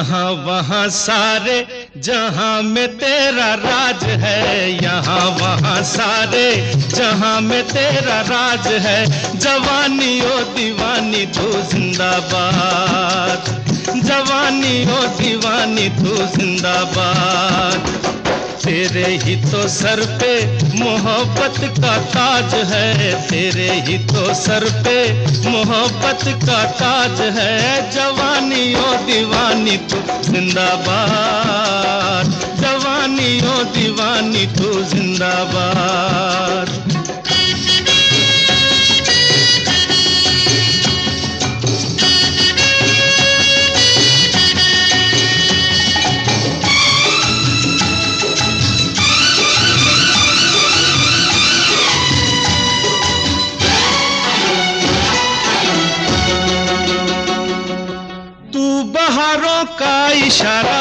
वहाँ सारे, जहाँ में तेरा राज है, यहाँ वहाँ सारे, जहाँ में तेरा राज है जवानी ओ दीवानी तू जिंदाबाद जवानी ओ दीवानी तू जिंदाबाद। तेरे ही तो सर पे मोहब्बत का ताज है, तेरे ही तो सर पे मोहब्बत का ताज है, जवानी ओ दीवानी तू जिंदाबाद, जवानी ओ दीवानी तू जिंदाबाद। का इशारा,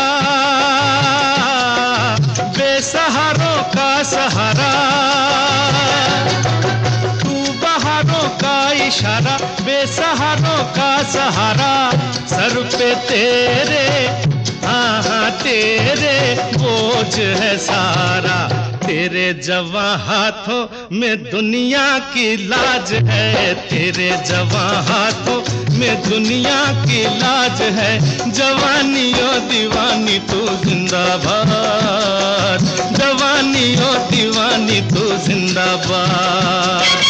बेसहारों का सहारा तू बहारों का इशारा, बेसहारों का सहारा, सर पे तेरे हाँ हाँ तेरे बोझ है सारा। तेरे जवा हाथों में दुनिया की लाज है। तेरे जवा हाथों में दुनिया की लाज है। जवानी ओ दीवानी तू जिंदाबाद। जवानी ओ दीवानी तू जिंदाबाद।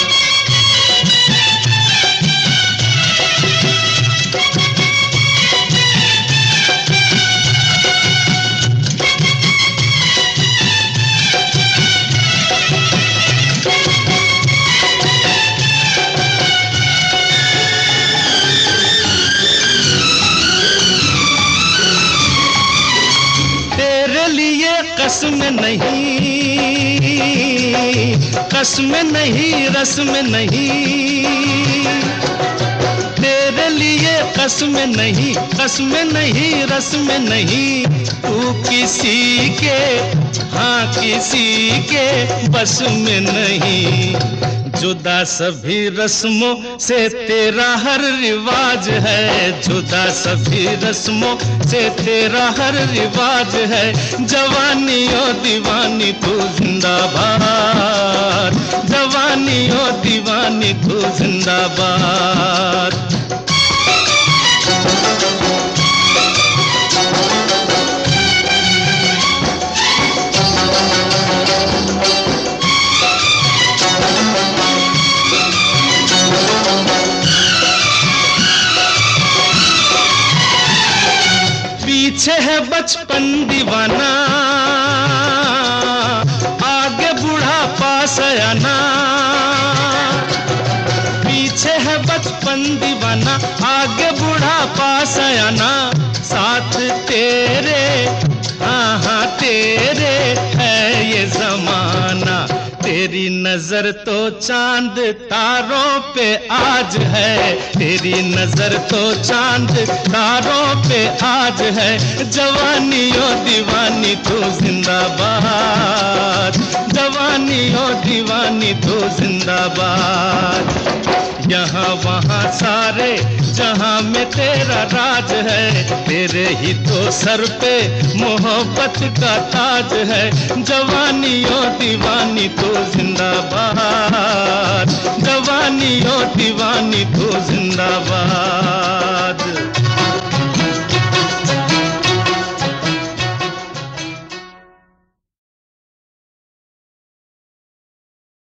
कसम नहीं कसम नहीं रस्म नहीं। लिए कसम नहीं कसम नहीं रस्म नहीं। तू किसी के हाँ किसी के बस में नहीं। जुदा सभी रस्मों से तेरा हर रिवाज है। जुदा सभी रस्मों से तेरा हर रिवाज है। जवानी ओ दीवानी तू जिंदाबाद। जवानी ओ दीवानी तू जिंदाबाद। पीछे है बचपन दीवाना। आगे बुढ़ापा सयाना पीछे है बचपन दीवाना। आगे बूढ़ा सयाना साथ तेरी नज़र तो चाँद तारों पे आज है। तेरी नज़र तो चाँद तारों पे आज है। जवानी ओ दीवानी तू जिंदाबाद। जवानी ओ दीवानी तू जिंदाबाद। यहाँ वहाँ सारे, जहाँ में तेरा राज है। तेरे ही तो सर पे मोहब्बत का ताज है। जवानी ओ दीवानी तो जिंदाबाद। जवानी ओ दीवानी तो जिंदाबाद।